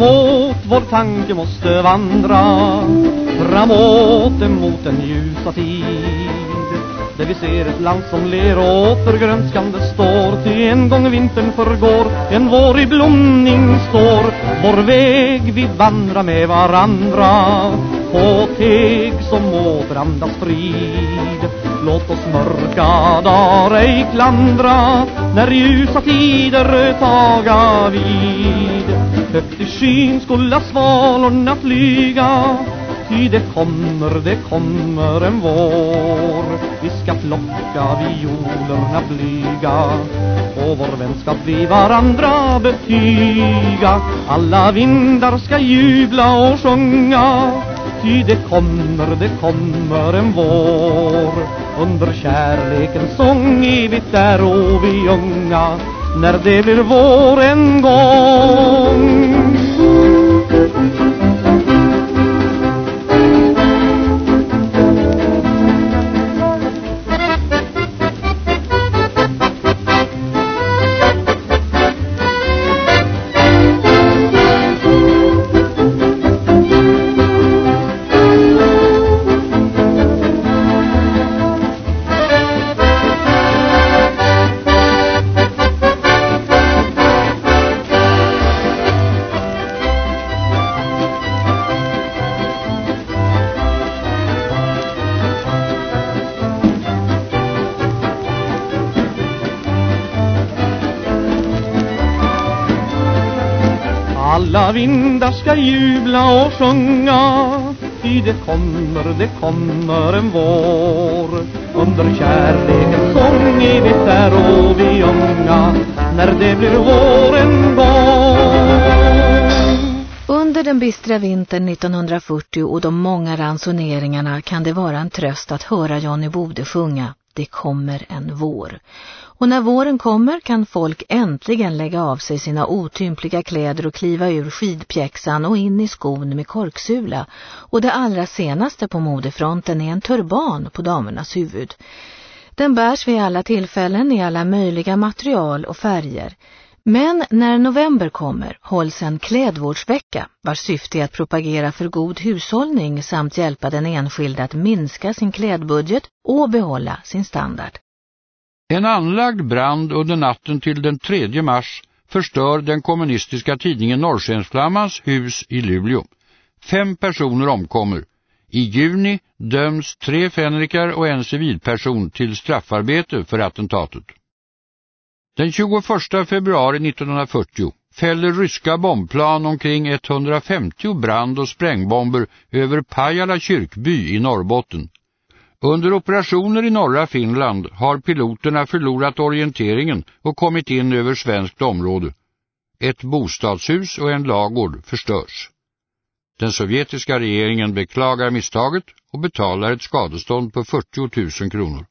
Framåt vår tanke måste vandra Framåt emot en ljusa tid Där vi ser ett land som ler och återgrönskande står. Till en gång vintern förgår En vår i blomning står. Vår väg vi vandrar med varandra På teg som återandas frid. Låt oss mörka dagar ej klandra När ljusa tider taga vid. Högt i skyn skola svalorna flyga. Ty det kommer, det kommer en vår. Vi ska plocka violerna blyga Och vår vänskap vi varandra betyga. Alla vindar ska jubla och sjunga. Ty det kommer, det kommer en vår. Under kärlekens sång evigt är och vi unga. När det blir vår en gång. Alla vindar ska jubla och sjunga. Ty det kommer, det kommer en vår. Under kärlekens sång evigt där och vi unga När det blir våren gång. Under den bistra vintern 1940 och de många ransoneringarna kan det vara en tröst att höra Johnny Bode sjunga Det kommer en vår. Och när våren kommer kan folk äntligen lägga av sig sina otympliga kläder och kliva ur skidpjäxan och in i skon med korksula. Och det allra senaste på modefronten är en turban på damernas huvud. Den bärs vid alla tillfällen i alla möjliga material och färger. Men när november kommer hålls en klädvårdsvecka vars syfte är att propagera för god hushållning samt hjälpa den enskilde att minska sin klädbudget och behålla sin standard. En anlagd brand under natten till den 3 mars förstör den kommunistiska tidningen Norrskensflammans hus i Luleå. Fem personer omkommer. I juni döms tre fänrikar och en civilperson till straffarbete för attentatet. Den 21 februari 1940 fäller ryska bombplan omkring 150 brand- och sprängbomber över Pajala kyrkby i Norrbotten. Under operationer i norra Finland har piloterna förlorat orienteringen och kommit in över svenskt område. Ett bostadshus och en lagård förstörs. Den sovjetiska regeringen beklagar misstaget och betalar ett skadestånd på 40 000 kronor.